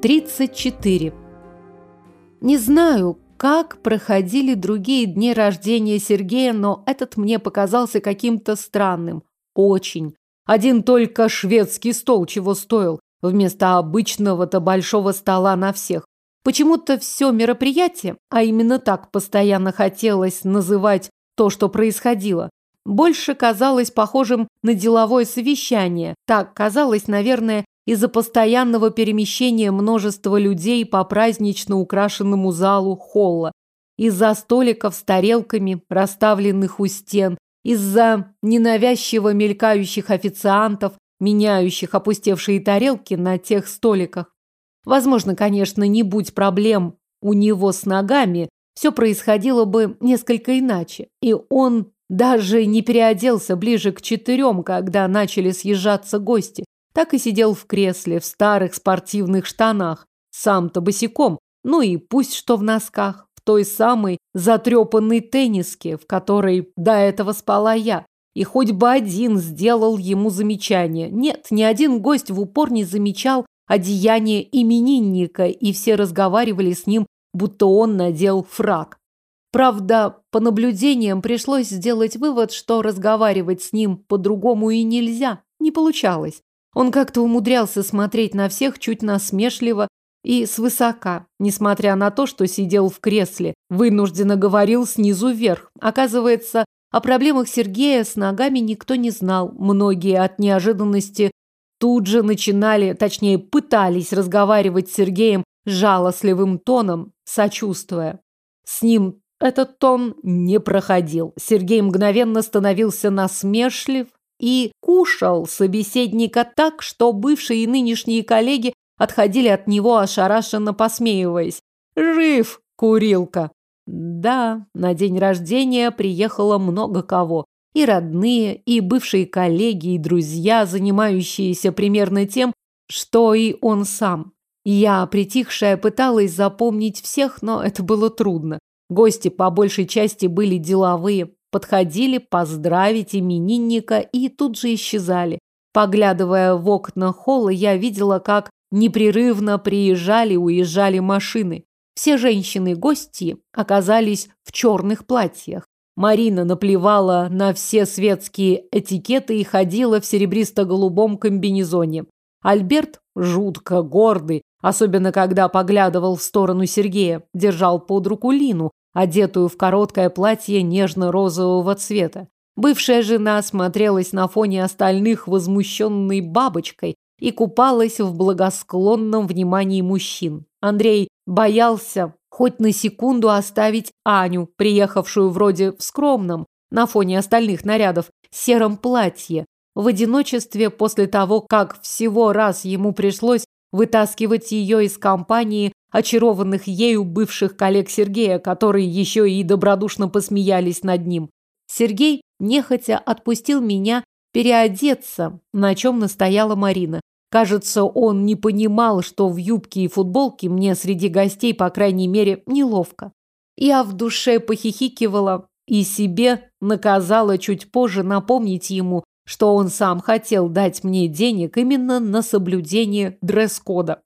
34. Не знаю, как проходили другие дни рождения Сергея, но этот мне показался каким-то странным. Очень. Один только шведский стол чего стоил, вместо обычного-то большого стола на всех. Почему-то все мероприятие, а именно так постоянно хотелось называть то, что происходило, больше казалось похожим на деловое совещание. Так казалось, наверное, из-за постоянного перемещения множества людей по празднично украшенному залу холла, из-за столиков с тарелками, расставленных у стен, из-за ненавязчиво мелькающих официантов, меняющих опустевшие тарелки на тех столиках. Возможно, конечно, не будь проблем у него с ногами, все происходило бы несколько иначе, и он даже не переоделся ближе к четырем, когда начали съезжаться гости. Так и сидел в кресле, в старых спортивных штанах, сам-то босиком, ну и пусть что в носках, в той самой затрепанной тенниске, в которой до этого спала я. И хоть бы один сделал ему замечание. Нет, ни один гость в упор не замечал одеяние именинника, и все разговаривали с ним, будто он надел фраг. Правда, по наблюдениям пришлось сделать вывод, что разговаривать с ним по-другому и нельзя. Не получалось. Он как-то умудрялся смотреть на всех чуть насмешливо и свысока, несмотря на то, что сидел в кресле, вынужденно говорил снизу вверх. Оказывается, о проблемах Сергея с ногами никто не знал. Многие от неожиданности тут же начинали, точнее, пытались разговаривать с Сергеем жалостливым тоном, сочувствуя. С ним этот тон не проходил. Сергей мгновенно становился насмешлив и кушал собеседника так, что бывшие и нынешние коллеги отходили от него, ошарашенно посмеиваясь. «Жив, курилка!» Да, на день рождения приехало много кого. И родные, и бывшие коллеги, и друзья, занимающиеся примерно тем, что и он сам. Я, притихшая, пыталась запомнить всех, но это было трудно. Гости по большей части были деловые, подходили поздравить именинника и тут же исчезали. Поглядывая в окна холла, я видела, как непрерывно приезжали и уезжали машины. Все женщины-гости оказались в черных платьях. Марина наплевала на все светские этикеты и ходила в серебристо-голубом комбинезоне. Альберт, жутко гордый, особенно когда поглядывал в сторону Сергея, держал под руку Лину, одетую в короткое платье нежно-розового цвета. Бывшая жена смотрелась на фоне остальных возмущенной бабочкой и купалась в благосклонном внимании мужчин. Андрей боялся хоть на секунду оставить Аню, приехавшую вроде в скромном, на фоне остальных нарядов, сером платье, в одиночестве после того, как всего раз ему пришлось вытаскивать ее из компании очарованных ею бывших коллег Сергея, которые еще и добродушно посмеялись над ним. Сергей нехотя отпустил меня переодеться, на чем настояла Марина. Кажется, он не понимал, что в юбке и футболке мне среди гостей, по крайней мере, неловко. Я в душе похихикивала и себе наказала чуть позже напомнить ему, что он сам хотел дать мне денег именно на соблюдение дресс-кода.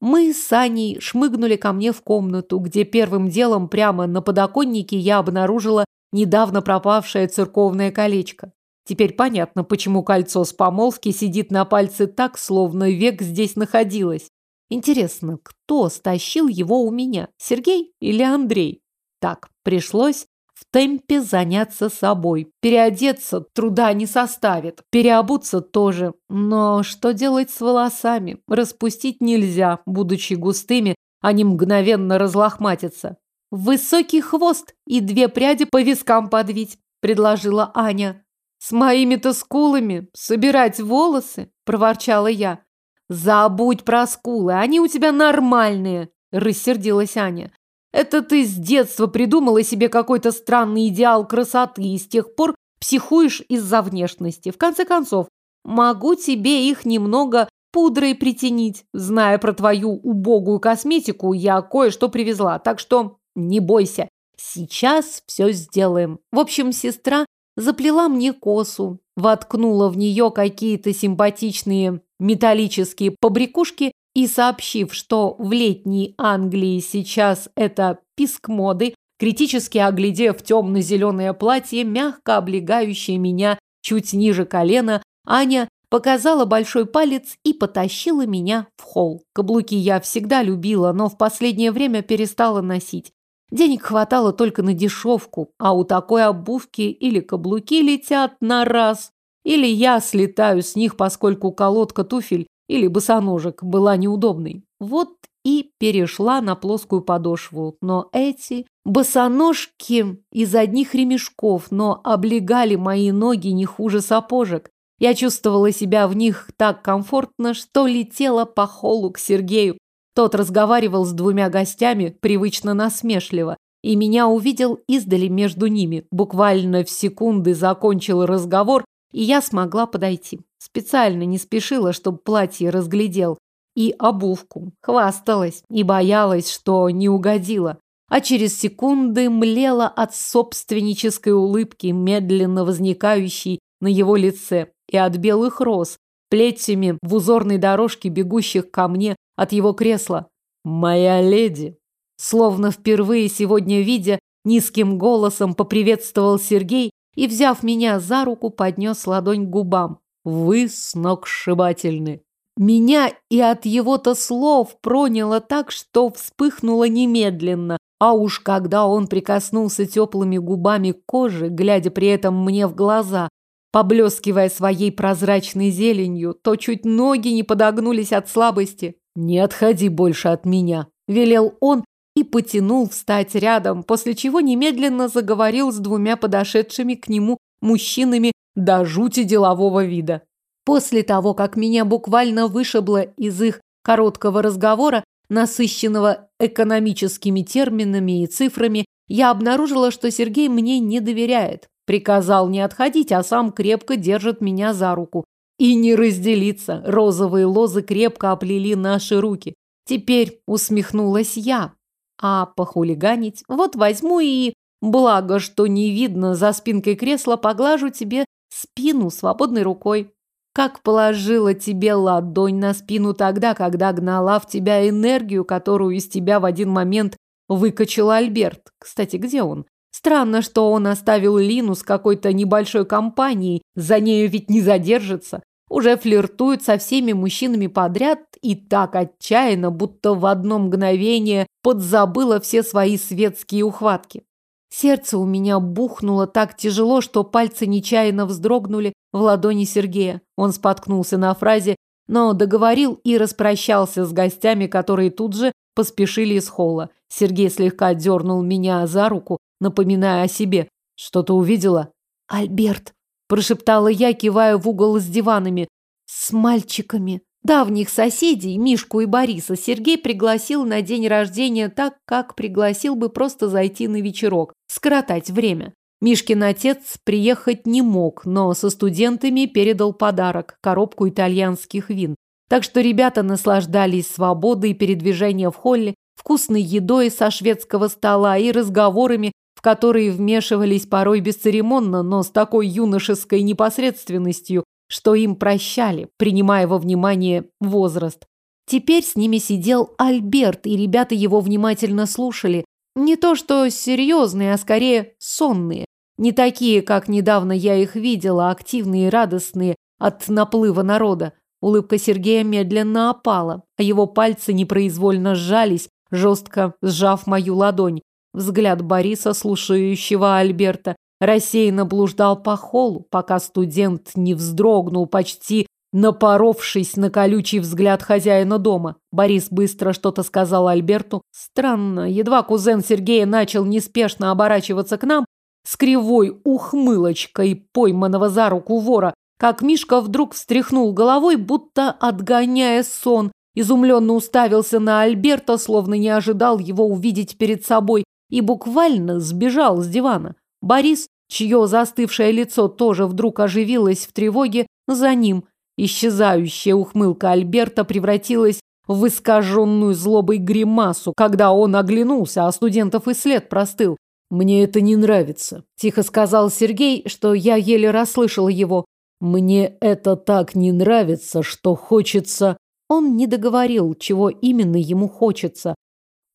Мы с Аней шмыгнули ко мне в комнату, где первым делом прямо на подоконнике я обнаружила недавно пропавшее церковное колечко. Теперь понятно, почему кольцо с помолвки сидит на пальце так, словно век здесь находилось. Интересно, кто стащил его у меня, Сергей или Андрей? Так, пришлось в темпе заняться собой. Переодеться труда не составит, переобуться тоже. Но что делать с волосами? Распустить нельзя, будучи густыми, они мгновенно разлохматятся. «Высокий хвост и две пряди по вискам подвить», – предложила Аня. «С моими-то скулами собирать волосы?» – проворчала я. «Забудь про скулы, они у тебя нормальные», – рассердилась Аня. Это ты с детства придумала себе какой-то странный идеал красоты и с тех пор психуешь из-за внешности. В конце концов, могу тебе их немного пудрой притянить. Зная про твою убогую косметику, я кое-что привезла, так что не бойся. Сейчас все сделаем. В общем, сестра заплела мне косу, воткнула в нее какие-то симпатичные металлические побрякушки и сообщив, что в летней Англии сейчас это писк моды, критически оглядев темно-зеленое платье, мягко облегающее меня чуть ниже колена, Аня показала большой палец и потащила меня в холл. Каблуки я всегда любила, но в последнее время перестала носить. Денег хватало только на дешевку, а у такой обувки или каблуки летят на раз, или я слетаю с них, поскольку колодка туфель или босоножек была неудобной. Вот и перешла на плоскую подошву. Но эти босоножки из одних ремешков, но облегали мои ноги не хуже сапожек. Я чувствовала себя в них так комфортно, что летела по холу к Сергею. Тот разговаривал с двумя гостями, привычно насмешливо, и меня увидел издали между ними. Буквально в секунды закончил разговор, и я смогла подойти. Специально не спешила, чтобы платье разглядел. И обувку. Хвасталась и боялась, что не угодила. А через секунды млела от собственнической улыбки, медленно возникающей на его лице и от белых роз, плетями в узорной дорожке, бегущих ко мне от его кресла. «Моя леди!» Словно впервые сегодня видя, низким голосом поприветствовал Сергей и, взяв меня за руку, поднес ладонь к губам. «Вы сногсшибательны!» Меня и от его-то слов проняло так, что вспыхнуло немедленно. А уж когда он прикоснулся теплыми губами к коже, глядя при этом мне в глаза, Поблескивая своей прозрачной зеленью, то чуть ноги не подогнулись от слабости. «Не отходи больше от меня», – велел он и потянул встать рядом, после чего немедленно заговорил с двумя подошедшими к нему мужчинами до жути делового вида. После того, как меня буквально вышибло из их короткого разговора, насыщенного экономическими терминами и цифрами, я обнаружила, что Сергей мне не доверяет. Приказал не отходить, а сам крепко держит меня за руку. И не разделиться. Розовые лозы крепко оплели наши руки. Теперь усмехнулась я. А похулиганить? Вот возьму и... Благо, что не видно за спинкой кресла, поглажу тебе спину свободной рукой. Как положила тебе ладонь на спину тогда, когда гнала в тебя энергию, которую из тебя в один момент выкачал Альберт. Кстати, где он? Странно, что он оставил Лину с какой-то небольшой компанией, за нею ведь не задержится. Уже флиртует со всеми мужчинами подряд и так отчаянно, будто в одно мгновение подзабыла все свои светские ухватки. Сердце у меня бухнуло так тяжело, что пальцы нечаянно вздрогнули в ладони Сергея. Он споткнулся на фразе, но договорил и распрощался с гостями, которые тут же поспешили из холла. Сергей слегка дернул меня за руку, напоминая о себе. Что-то увидела? Альберт, прошептала я, кивая в угол с диванами. С мальчиками. Давних соседей, Мишку и Бориса, Сергей пригласил на день рождения так, как пригласил бы просто зайти на вечерок, скоротать время. Мишкин отец приехать не мог, но со студентами передал подарок – коробку итальянских вин. Так что ребята наслаждались свободой передвижения в холле, вкусной едой со шведского стола и разговорами в которые вмешивались порой бесцеремонно, но с такой юношеской непосредственностью, что им прощали, принимая во внимание возраст. Теперь с ними сидел Альберт, и ребята его внимательно слушали. Не то что серьезные, а скорее сонные. Не такие, как недавно я их видела, активные и радостные от наплыва народа. Улыбка Сергея медленно опала, а его пальцы непроизвольно сжались, жестко сжав мою ладонь. Взгляд Бориса, слушающего Альберта, рассеянно блуждал по холлу, пока студент не вздрогнул, почти напоровшись на колючий взгляд хозяина дома. Борис быстро что-то сказал Альберту. Странно, едва кузен Сергея начал неспешно оборачиваться к нам, с кривой ухмылочкой пойманного за руку вора, как Мишка вдруг встряхнул головой, будто отгоняя сон, изумленно уставился на Альберта, словно не ожидал его увидеть перед собой, и буквально сбежал с дивана. Борис, чье застывшее лицо тоже вдруг оживилось в тревоге, за ним. Исчезающая ухмылка Альберта превратилась в искаженную злобой гримасу, когда он оглянулся, а студентов и след простыл. «Мне это не нравится», – тихо сказал Сергей, что я еле расслышала его. «Мне это так не нравится, что хочется...» Он не договорил, чего именно ему хочется.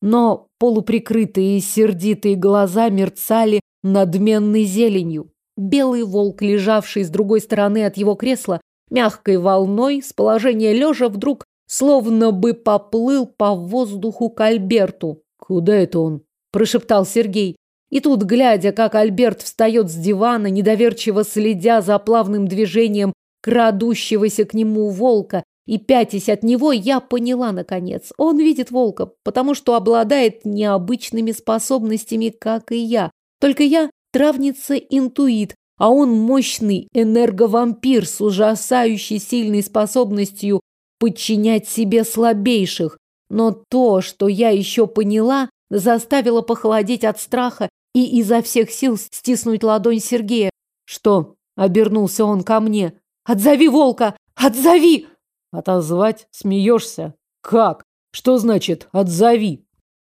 Но полуприкрытые сердитые глаза мерцали надменной зеленью. Белый волк, лежавший с другой стороны от его кресла, мягкой волной с положения лежа вдруг словно бы поплыл по воздуху к Альберту. «Куда это он?» – прошептал Сергей. И тут, глядя, как Альберт встает с дивана, недоверчиво следя за плавным движением крадущегося к нему волка и пятясь от него, я поняла, наконец, он видит волка, потому что обладает необычными способностями, как и я. Только я травница-интуит, а он мощный энерговампир с ужасающей сильной способностью подчинять себе слабейших. Но то, что я еще поняла, заставило похолодеть от страха и изо всех сил стиснуть ладонь Сергея. «Что?» — обернулся он ко мне. «Отзови волка! Отзови!» «Отозвать? Смеешься? Как? Что значит «отзови»?»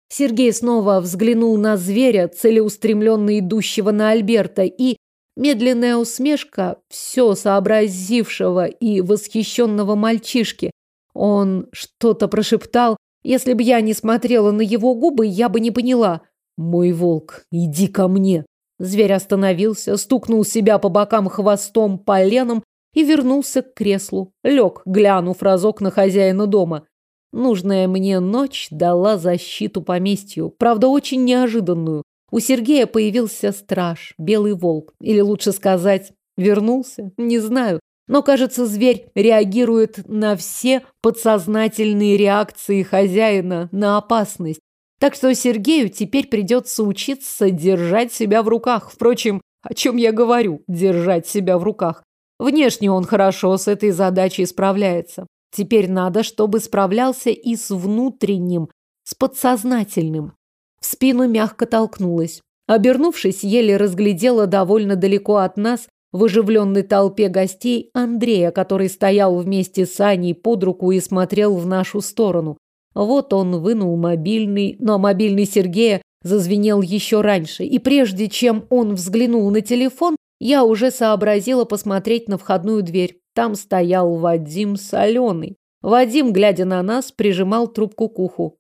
Сергей снова взглянул на зверя, целеустремленно идущего на Альберта, и медленная усмешка все сообразившего и восхищенного мальчишки. Он что-то прошептал. Если бы я не смотрела на его губы, я бы не поняла. «Мой волк, иди ко мне!» Зверь остановился, стукнул себя по бокам хвостом поленом и вернулся к креслу. Лег, глянув разок на хозяина дома. Нужная мне ночь дала защиту поместью, правда, очень неожиданную. У Сергея появился страж, белый волк. Или лучше сказать, вернулся, не знаю. Но, кажется, зверь реагирует на все подсознательные реакции хозяина на опасность. Так что Сергею теперь придется учиться держать себя в руках. Впрочем, о чем я говорю, держать себя в руках. Внешне он хорошо с этой задачей справляется. Теперь надо, чтобы справлялся и с внутренним, с подсознательным. В спину мягко толкнулась. Обернувшись, еле разглядела довольно далеко от нас в оживленной толпе гостей Андрея, который стоял вместе с Аней под руку и смотрел в нашу сторону. Вот он вынул мобильный, но мобильный Сергея зазвенел еще раньше, и прежде чем он взглянул на телефон, я уже сообразила посмотреть на входную дверь. Там стоял Вадим Соленый. Вадим, глядя на нас, прижимал трубку к уху.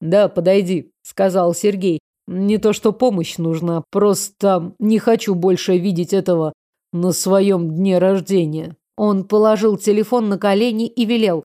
«Да, подойди», — сказал Сергей. «Не то, что помощь нужна, просто не хочу больше видеть этого на своем дне рождения». Он положил телефон на колени и велел.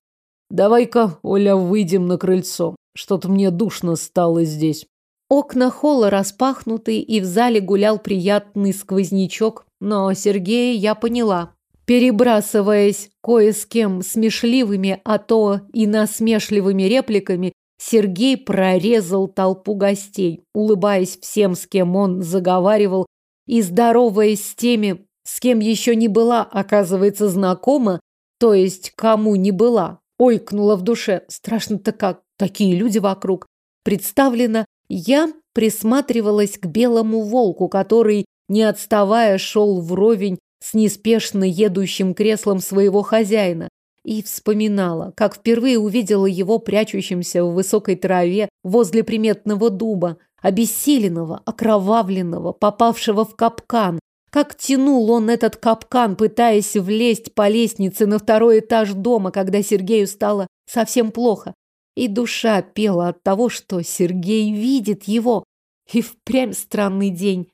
Давай-ка, Оля, выйдем на крыльцо. Что-то мне душно стало здесь. Окна холла распахнуты, и в зале гулял приятный сквознячок, но Сергея я поняла. Перебрасываясь кое с кем смешливыми, а то и насмешливыми репликами, Сергей прорезал толпу гостей, улыбаясь всем, с кем он заговаривал, и здороваясь с теми, с кем еще не была, оказывается, знакома, то есть кому не была. Ойкнула в душе. Страшно-то как. Такие люди вокруг. Представлено, я присматривалась к белому волку, который, не отставая, шел вровень с неспешно едущим креслом своего хозяина. И вспоминала, как впервые увидела его прячущимся в высокой траве возле приметного дуба, обессиленного, окровавленного, попавшего в капкан, как тянул он этот капкан, пытаясь влезть по лестнице на второй этаж дома, когда Сергею стало совсем плохо. И душа пела от того, что Сергей видит его. И впрямь странный день.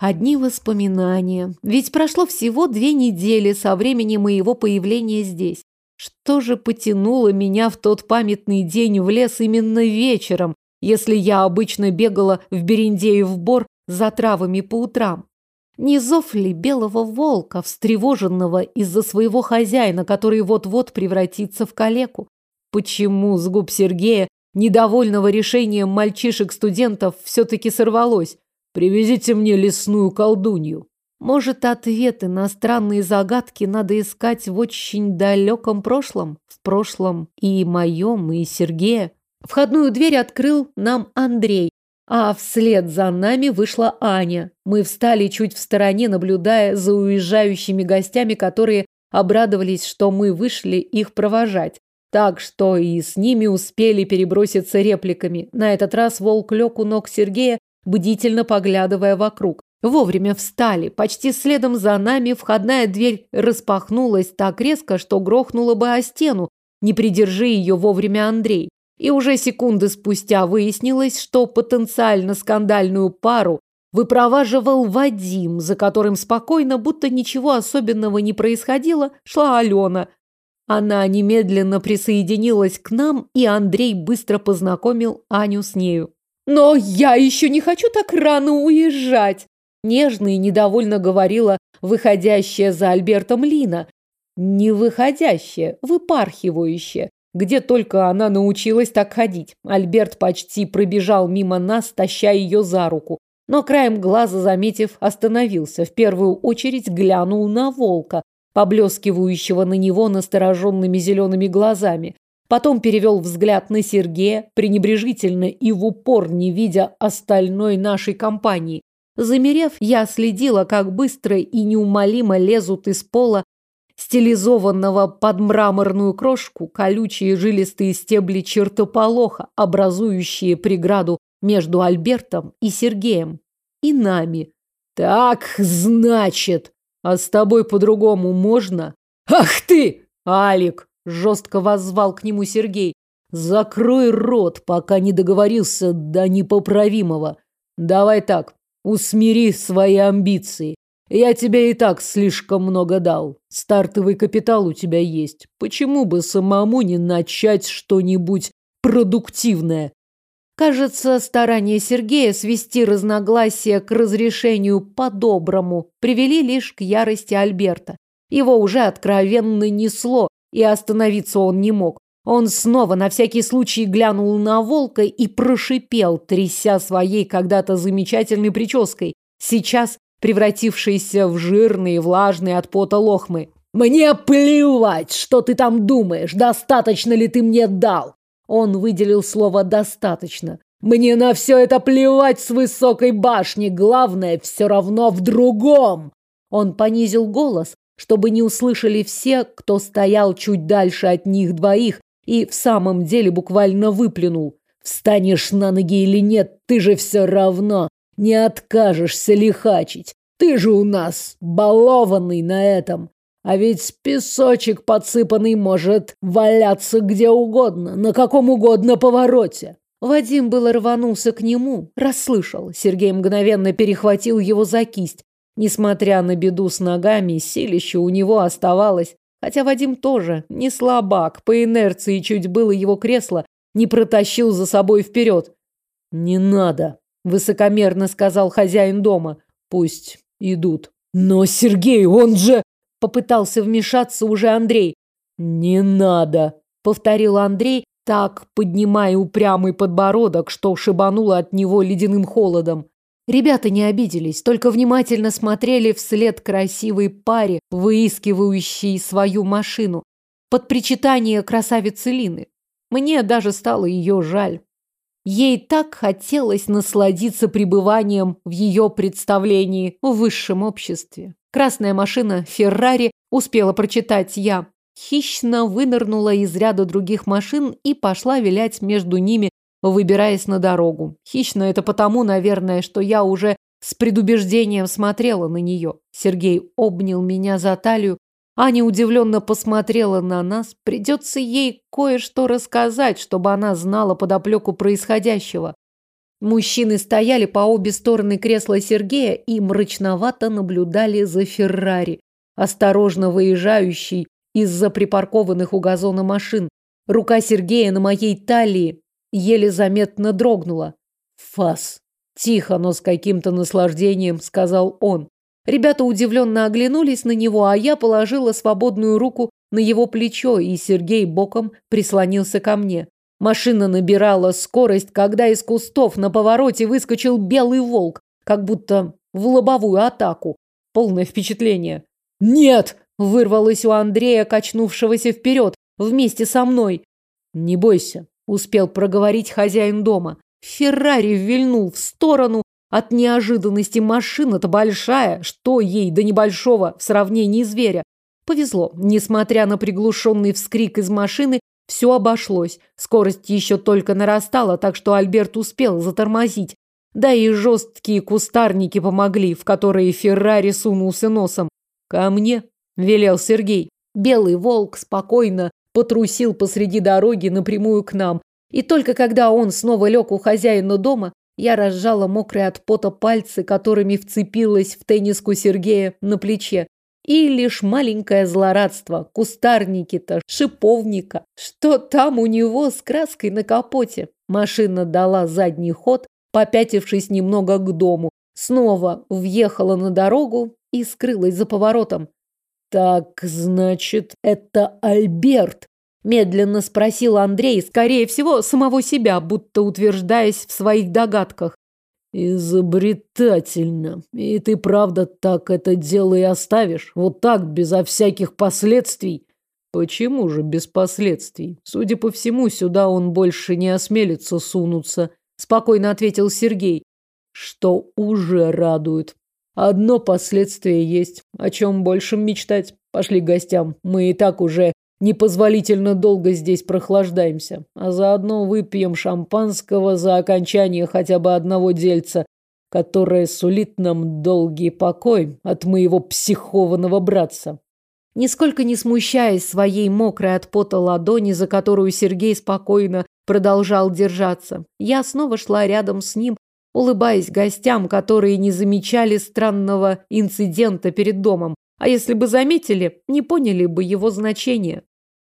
Одни воспоминания. Ведь прошло всего две недели со времени моего появления здесь. Что же потянуло меня в тот памятный день в лес именно вечером, если я обычно бегала в Берендеев бор за травами по утрам? Не зов ли белого волка, встревоженного из-за своего хозяина, который вот-вот превратится в калеку? Почему с губ Сергея, недовольного решением мальчишек-студентов, все-таки сорвалось? «Привезите мне лесную колдунью». Может, ответы на странные загадки надо искать в очень далеком прошлом? В прошлом и моем, и Сергея. Входную дверь открыл нам Андрей, а вслед за нами вышла Аня. Мы встали чуть в стороне, наблюдая за уезжающими гостями, которые обрадовались, что мы вышли их провожать. Так что и с ними успели переброситься репликами. На этот раз волк лег у ног Сергея, бдительно поглядывая вокруг. Вовремя встали. Почти следом за нами входная дверь распахнулась так резко, что грохнула бы о стену, не придержи ее вовремя Андрей. И уже секунды спустя выяснилось, что потенциально скандальную пару выпроваживал Вадим, за которым спокойно, будто ничего особенного не происходило, шла Алена. Она немедленно присоединилась к нам, и Андрей быстро познакомил Аню с нею. «Но я еще не хочу так рано уезжать!» Нежно и недовольно говорила выходящая за Альбертом Лина. Не выходящая, выпархивающая. Где только она научилась так ходить. Альберт почти пробежал мимо нас, таща ее за руку. Но краем глаза, заметив, остановился. В первую очередь глянул на волка, поблескивающего на него настороженными зелеными глазами. Потом перевел взгляд на Сергея, пренебрежительно и в упор не видя остальной нашей компании. Замерев, я следила, как быстро и неумолимо лезут из пола стилизованного под мраморную крошку колючие жилистые стебли чертополоха, образующие преграду между Альбертом и Сергеем. И нами. «Так, значит, а с тобой по-другому можно?» «Ах ты, Алик!» – жестко воззвал к нему Сергей. «Закрой рот, пока не договорился до непоправимого. Давай так, усмири свои амбиции. Я тебе и так слишком много дал. Стартовый капитал у тебя есть. Почему бы самому не начать что-нибудь продуктивное? Кажется, старания Сергея свести разногласия к разрешению по-доброму привели лишь к ярости Альберта. Его уже откровенно несло, и остановиться он не мог. Он снова на всякий случай глянул на волка и прошипел, тряся своей когда-то замечательной прической. Сейчас превратившийся в жирные, влажные от пота лохмы. «Мне плевать, что ты там думаешь, достаточно ли ты мне дал!» Он выделил слово «достаточно». «Мне на все это плевать с высокой башни, главное все равно в другом!» Он понизил голос, чтобы не услышали все, кто стоял чуть дальше от них двоих, и в самом деле буквально выплюнул. «Встанешь на ноги или нет, ты же все равно не откажешься лихачить. Ты же у нас балованный на этом. А ведь песочек подсыпанный может валяться где угодно, на каком угодно повороте. Вадим было рванулся к нему, расслышал. Сергей мгновенно перехватил его за кисть. Несмотря на беду с ногами, силище у него оставалось. Хотя Вадим тоже не слабак, по инерции чуть было его кресло, не протащил за собой вперед. «Не надо», высокомерно сказал хозяин дома. Пусть идут. Но Сергей, он же попытался вмешаться уже Андрей. Не надо, повторил Андрей, так поднимая упрямый подбородок, что шибануло от него ледяным холодом. Ребята не обиделись, только внимательно смотрели вслед красивой паре, выискивающей свою машину, под причитание красавицы Лины. Мне даже стало ее жаль. Ей так хотелось насладиться пребыванием в ее представлении в высшем обществе. Красная машина Феррари успела прочитать я. Хищно вынырнула из ряда других машин и пошла вилять между ними, выбираясь на дорогу. Хищно это потому, наверное, что я уже с предубеждением смотрела на нее. Сергей обнял меня за талию, Аня удивленно посмотрела на нас. Придется ей кое-что рассказать, чтобы она знала подоплеку происходящего. Мужчины стояли по обе стороны кресла Сергея и мрачновато наблюдали за Феррари, осторожно выезжающий из-за припаркованных у газона машин. Рука Сергея на моей талии еле заметно дрогнула. «Фас!» – тихо, но с каким-то наслаждением сказал он. Ребята удивленно оглянулись на него, а я положила свободную руку на его плечо, и Сергей боком прислонился ко мне. Машина набирала скорость, когда из кустов на повороте выскочил белый волк, как будто в лобовую атаку. Полное впечатление. «Нет!» – вырвалось у Андрея, качнувшегося вперед, вместе со мной. «Не бойся», – успел проговорить хозяин дома. Феррари вильнул в сторону, от неожиданности машина-то большая, что ей до небольшого в сравнении зверя. Повезло, несмотря на приглушенный вскрик из машины, все обошлось. Скорость еще только нарастала, так что Альберт успел затормозить. Да и жесткие кустарники помогли, в которые Феррари сунулся носом. «Ко мне», – велел Сергей. Белый волк спокойно потрусил посреди дороги напрямую к нам. И только когда он снова лег у хозяина дома, я разжала мокрые от пота пальцы, которыми вцепилась в тенниску Сергея на плече. И лишь маленькое злорадство, кустарники-то, шиповника. Что там у него с краской на капоте? Машина дала задний ход, попятившись немного к дому. Снова въехала на дорогу и скрылась за поворотом. «Так, значит, это Альберт?» Медленно спросил Андрей, скорее всего, самого себя, будто утверждаясь в своих догадках. «Изобретательно. И ты правда так это дело и оставишь? Вот так, безо всяких последствий?» «Почему же без последствий? Судя по всему, сюда он больше не осмелится сунуться», – спокойно ответил Сергей. «Что уже радует. Одно последствие есть. О чем больше мечтать? Пошли к гостям. Мы и так уже непозволительно долго здесь прохлаждаемся, а заодно выпьем шампанского за окончание хотя бы одного дельца, которое сулит нам долгий покой от моего психованного братца. Нисколько не смущаясь своей мокрой от пота ладони, за которую Сергей спокойно продолжал держаться, я снова шла рядом с ним, улыбаясь гостям, которые не замечали странного инцидента перед домом, а если бы заметили, не поняли бы его значения.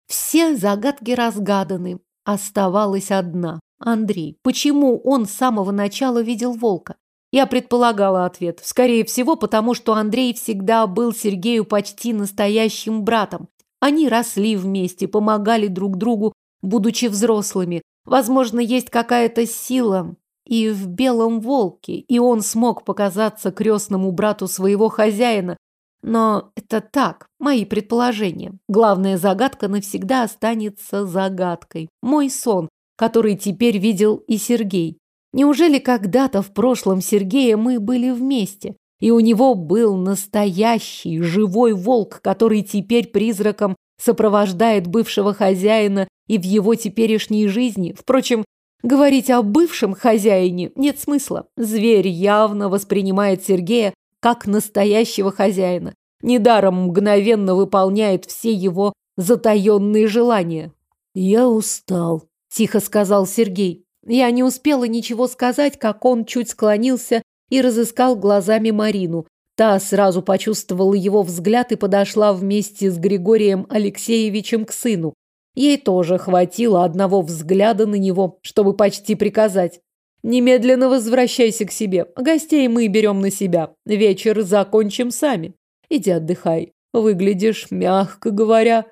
Все загадки разгаданы. Оставалась одна. Андрей. Почему он с самого начала видел волка? Я предполагала ответ. Скорее всего, потому что Андрей всегда был Сергею почти настоящим братом. Они росли вместе, помогали друг другу, будучи взрослыми. Возможно, есть какая-то сила и в белом волке, и он смог показаться крестному брату своего хозяина, но это так, мои предположения. Главная загадка навсегда останется загадкой. Мой сон, который теперь видел и Сергей. Неужели когда-то в прошлом Сергея мы были вместе, и у него был настоящий живой волк, который теперь призраком сопровождает бывшего хозяина и в его теперешней жизни? Впрочем, говорить о бывшем хозяине нет смысла. Зверь явно воспринимает Сергея как настоящего хозяина. Недаром мгновенно выполняет все его затаенные желания. «Я устал», – тихо сказал Сергей. Я не успела ничего сказать, как он чуть склонился и разыскал глазами Марину. Та сразу почувствовала его взгляд и подошла вместе с Григорием Алексеевичем к сыну. Ей тоже хватило одного взгляда на него, чтобы почти приказать. Немедленно возвращайся к себе. Гостей мы берем на себя. Вечер закончим сами. Иди отдыхай. Выглядишь, мягко говоря,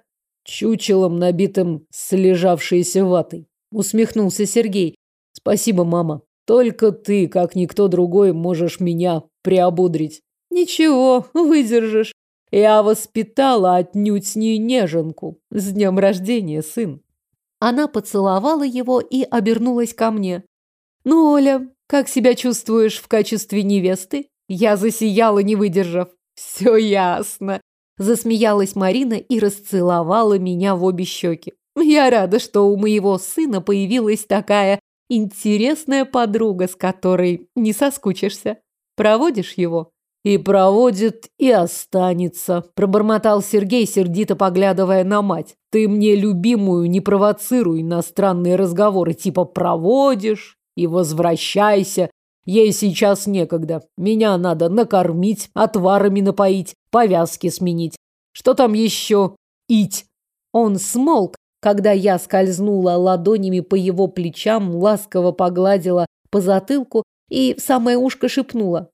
чучелом, набитым слежавшейся ватой. Усмехнулся Сергей. Спасибо, мама. Только ты, как никто другой, можешь меня приободрить. Ничего, выдержишь. Я воспитала отнюдь не неженку. С днем рождения, сын. Она поцеловала его и обернулась ко мне. «Ну, Оля, как себя чувствуешь в качестве невесты?» Я засияла, не выдержав. «Все ясно», – засмеялась Марина и расцеловала меня в обе щеки. «Я рада, что у моего сына появилась такая интересная подруга, с которой не соскучишься. Проводишь его?» «И проводит, и останется», – пробормотал Сергей, сердито поглядывая на мать. «Ты мне любимую не провоцируй на странные разговоры, типа «проводишь» и возвращайся. Ей сейчас некогда. Меня надо накормить, отварами напоить, повязки сменить. Что там еще? Ить. Он смолк, когда я скользнула ладонями по его плечам, ласково погладила по затылку и в самое ушко шепнула.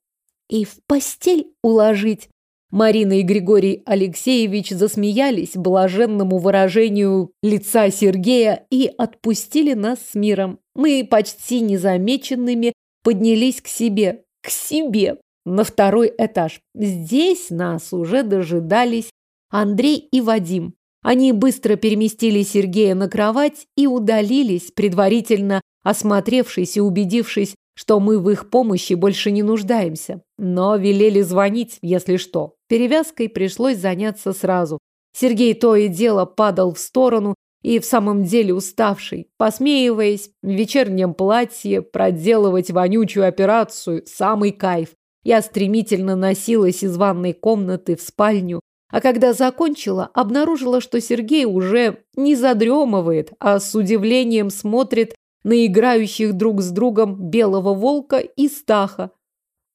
И в постель уложить. Марина и Григорий Алексеевич засмеялись блаженному выражению лица Сергея и отпустили нас с миром. Мы почти незамеченными поднялись к себе, к себе, на второй этаж. Здесь нас уже дожидались Андрей и Вадим. Они быстро переместили Сергея на кровать и удалились, предварительно осмотревшись и убедившись, что мы в их помощи больше не нуждаемся. Но велели звонить, если что. Перевязкой пришлось заняться сразу. Сергей то и дело падал в сторону и в самом деле уставший, посмеиваясь в вечернем платье, проделывать вонючую операцию – самый кайф. Я стремительно носилась из ванной комнаты в спальню, А когда закончила, обнаружила, что Сергей уже не задремывает, а с удивлением смотрит на играющих друг с другом белого волка и стаха.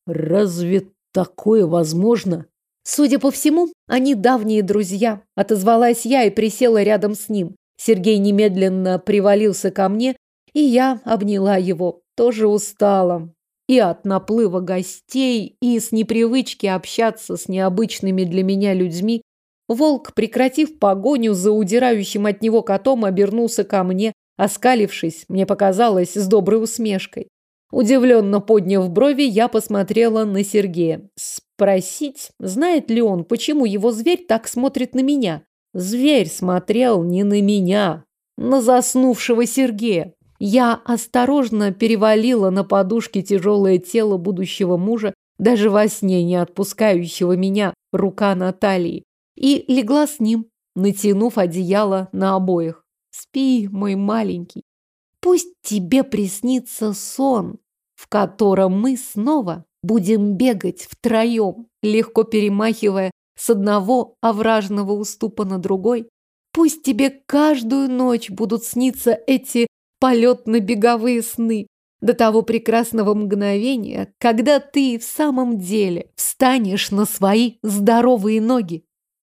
«Разве такое возможно?» Судя по всему, они давние друзья. Отозвалась я и присела рядом с ним. Сергей немедленно привалился ко мне, и я обняла его. Тоже устала. И от наплыва гостей, и с непривычки общаться с необычными для меня людьми. Волк, прекратив погоню за удирающим от него котом, обернулся ко мне, оскалившись, мне показалось, с доброй усмешкой. Удивленно подняв брови, я посмотрела на Сергея. Спросить, знает ли он, почему его зверь так смотрит на меня? Зверь смотрел не на меня, на заснувшего Сергея. Я осторожно перевалила на подушке тяжелое тело будущего мужа, даже во сне не отпускающего меня рука Натальи, и легла с ним, натянув одеяло на обоих. Спи, мой маленький. Пусть тебе приснится сон, в котором мы снова будем бегать втроем, легко перемахивая с одного овражного уступа на другой. Пусть тебе каждую ночь будут сниться эти полетно-беговые сны до того прекрасного мгновения, когда ты в самом деле встанешь на свои здоровые ноги.